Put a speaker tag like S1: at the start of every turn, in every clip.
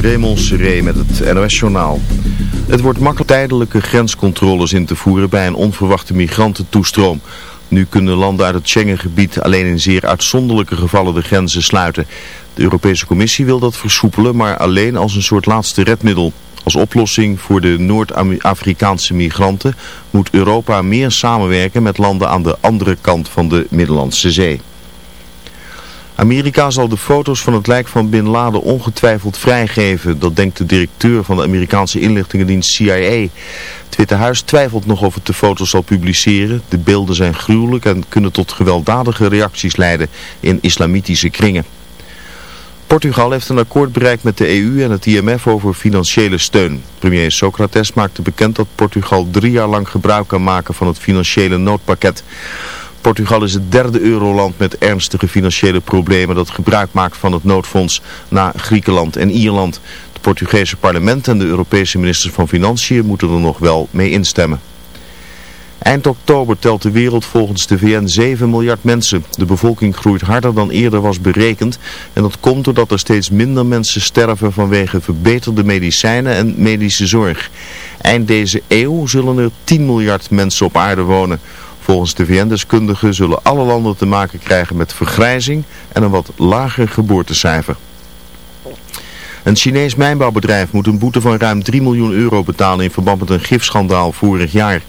S1: Raymond Seré met het NOS-journaal. Het wordt makkelijk tijdelijke grenscontroles in te voeren bij een onverwachte migrantentoestroom. Nu kunnen landen uit het Schengengebied alleen in zeer uitzonderlijke gevallen de grenzen sluiten. De Europese Commissie wil dat versoepelen, maar alleen als een soort laatste redmiddel. Als oplossing voor de Noord-Afrikaanse migranten moet Europa meer samenwerken met landen aan de andere kant van de Middellandse Zee. Amerika zal de foto's van het lijk van Bin Laden ongetwijfeld vrijgeven. Dat denkt de directeur van de Amerikaanse inlichtingendienst CIA. Het Witte Huis twijfelt nog of het de foto's zal publiceren. De beelden zijn gruwelijk en kunnen tot gewelddadige reacties leiden in islamitische kringen. Portugal heeft een akkoord bereikt met de EU en het IMF over financiële steun. Premier Socrates maakte bekend dat Portugal drie jaar lang gebruik kan maken van het financiële noodpakket. Portugal is het derde euroland met ernstige financiële problemen dat gebruik maakt van het noodfonds na Griekenland en Ierland. Het Portugese parlement en de Europese ministers van Financiën moeten er nog wel mee instemmen. Eind oktober telt de wereld volgens de VN 7 miljard mensen. De bevolking groeit harder dan eerder was berekend. En dat komt doordat er steeds minder mensen sterven vanwege verbeterde medicijnen en medische zorg. Eind deze eeuw zullen er 10 miljard mensen op aarde wonen. Volgens de VN-deskundigen zullen alle landen te maken krijgen met vergrijzing en een wat lager geboortecijfer. Een Chinees mijnbouwbedrijf moet een boete van ruim 3 miljoen euro betalen in verband met een gifschandaal vorig jaar.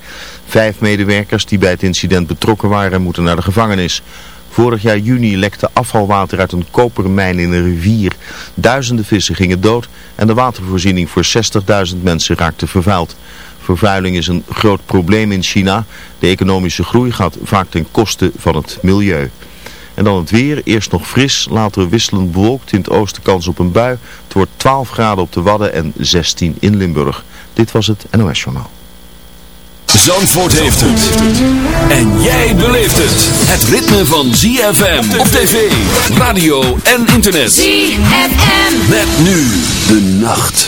S1: Vijf medewerkers die bij het incident betrokken waren moeten naar de gevangenis. Vorig jaar juni lekte afvalwater uit een kopermijn in een rivier. Duizenden vissen gingen dood en de watervoorziening voor 60.000 mensen raakte vervuild. Vervuiling is een groot probleem in China. De economische groei gaat vaak ten koste van het milieu. En dan het weer. Eerst nog fris, later wisselend bewolkt. In het oosten kans op een bui. Het wordt 12 graden op de Wadden en 16 in Limburg. Dit was het NOS Journaal.
S2: Zandvoort heeft het. En jij beleeft het. Het ritme van ZFM op tv, radio en internet.
S3: ZFM.
S2: Met nu de nacht.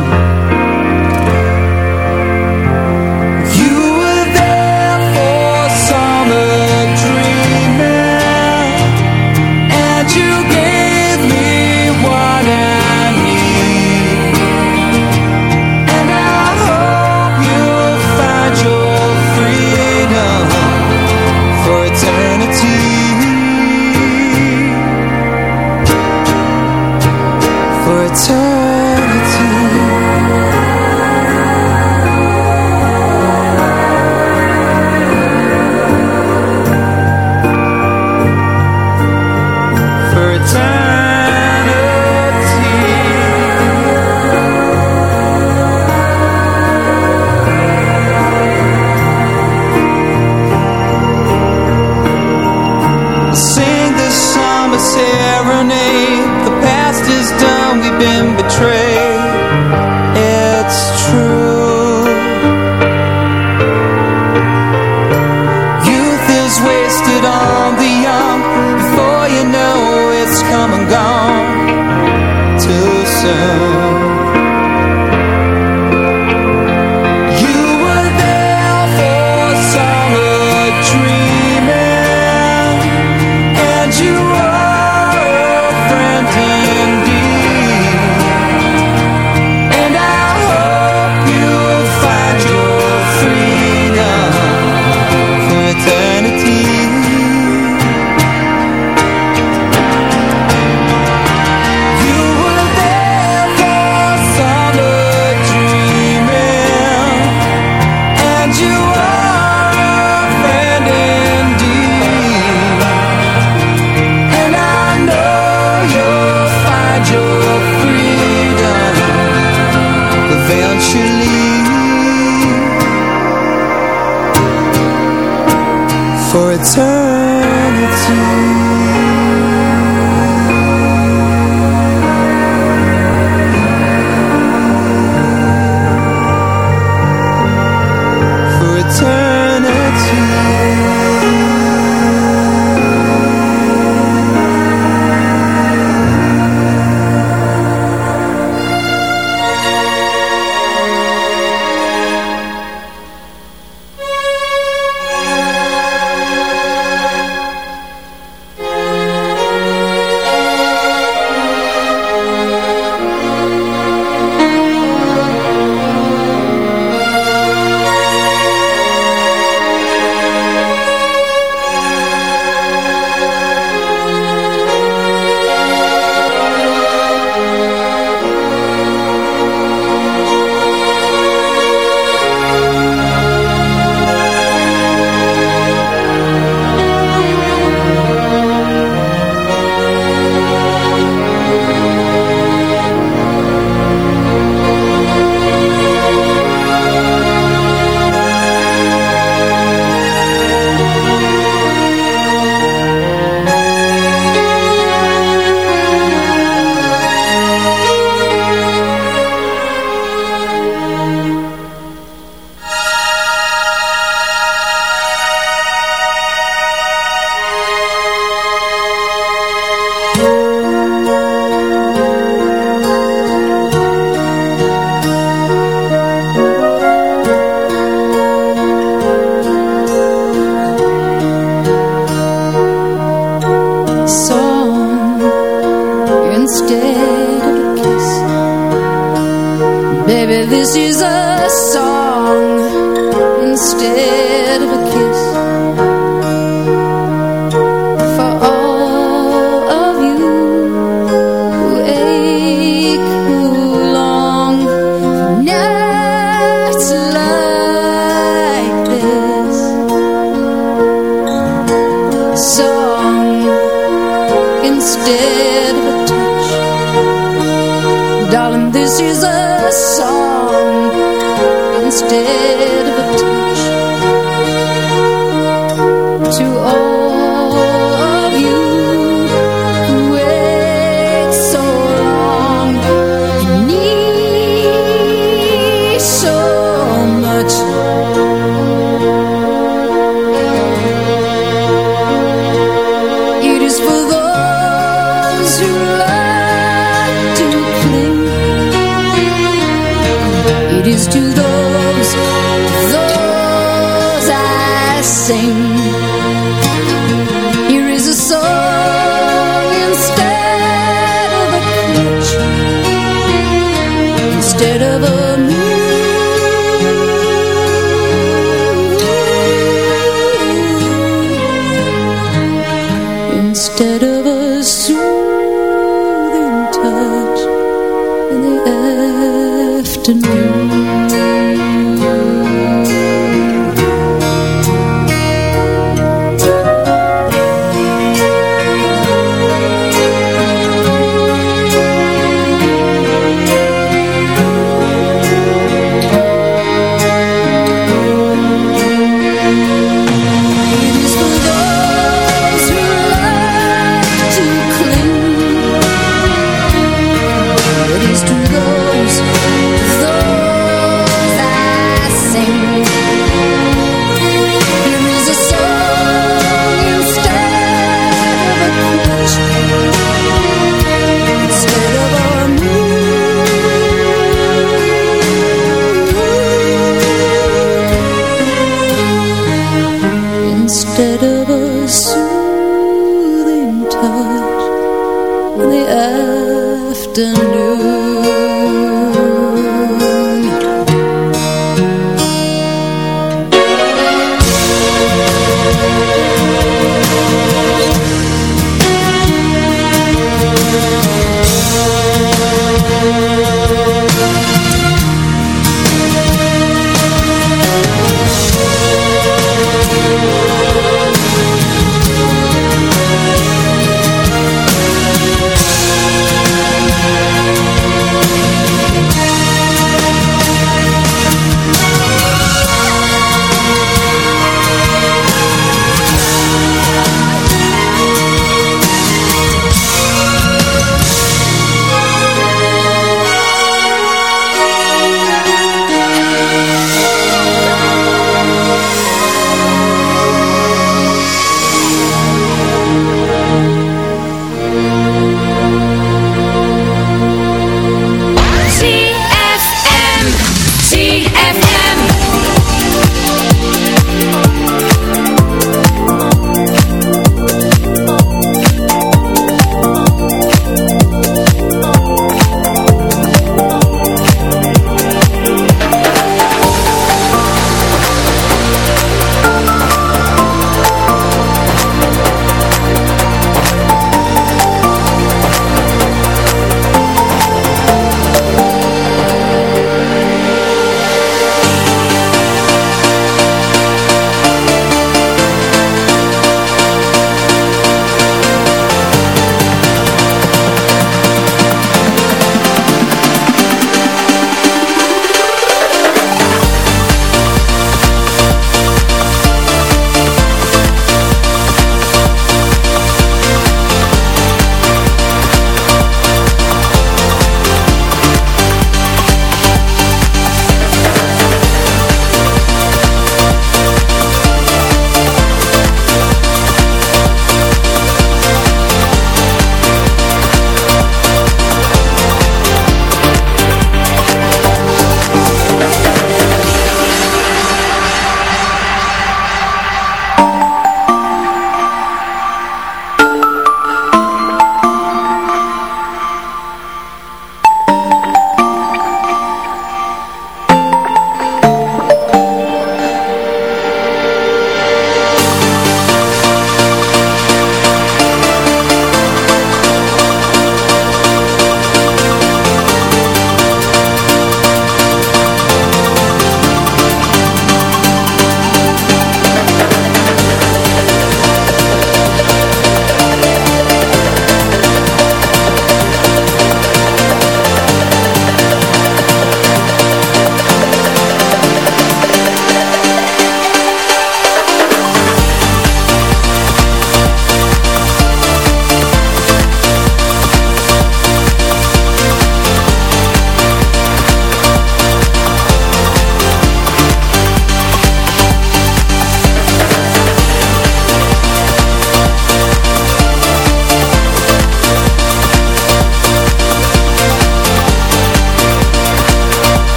S4: Instead of a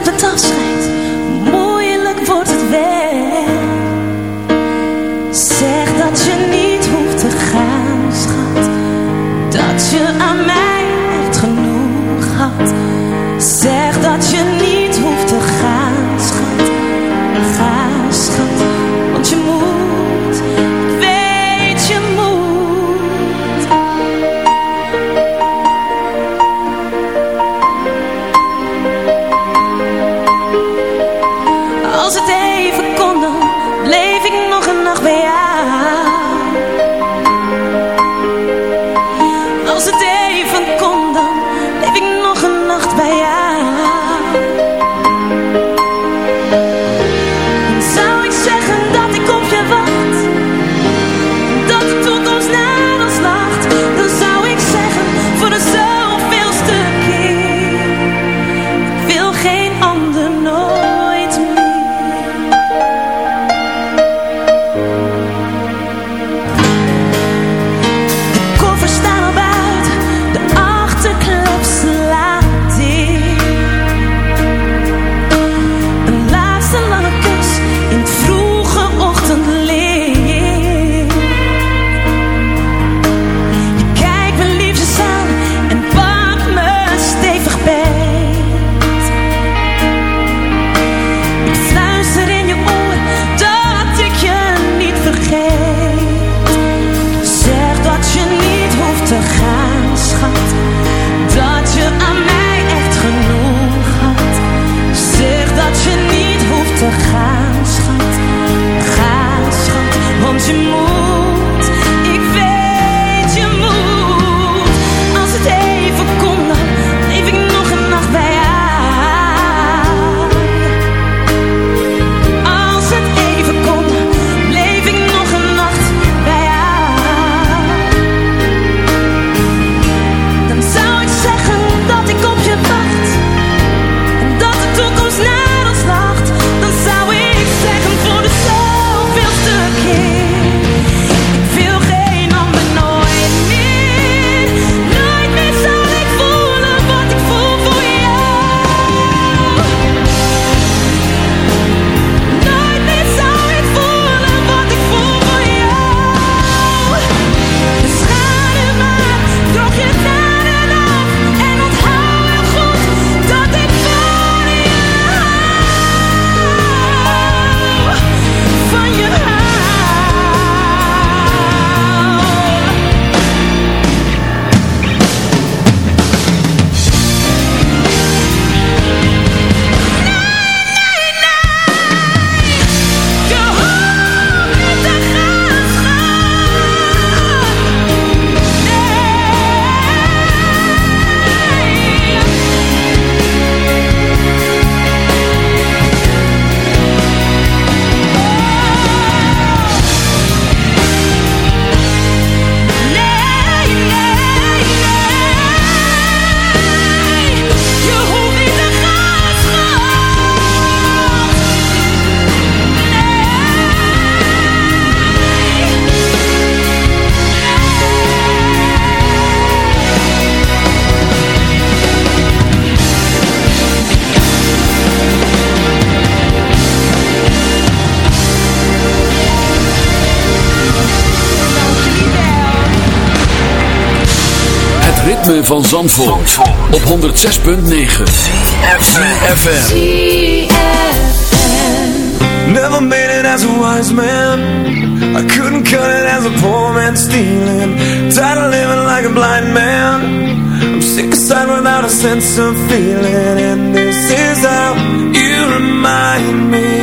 S4: The the tosslights
S2: ritme van Zandvoort, op 106.9 CFFM
S5: Never made it as a wise man. I couldn't cut it as a poor man stealing. Tired of living like a blind man. I'm sick aside without a sense of feeling. And this is how you remind me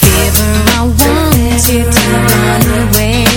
S5: Give I want you to run
S6: away.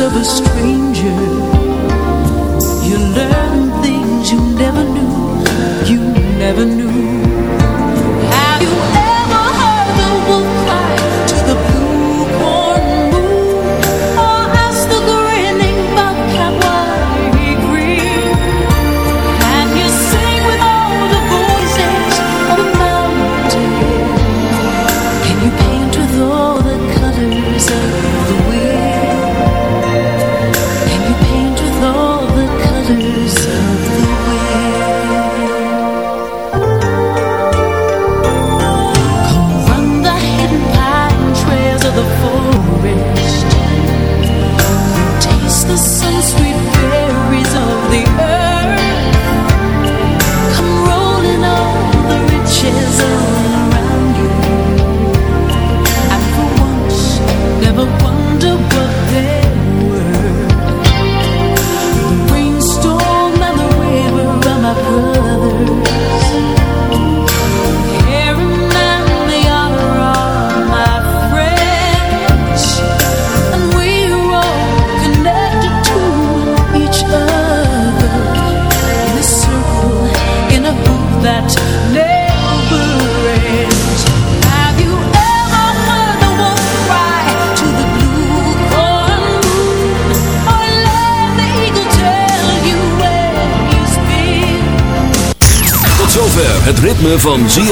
S6: of a stranger. You
S2: learn things you never knew.